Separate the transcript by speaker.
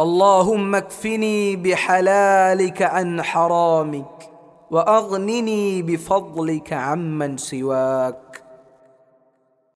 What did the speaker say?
Speaker 1: اللهم اكفني بحلالك عن حرامك وأغنني بفضلك عمن سواك.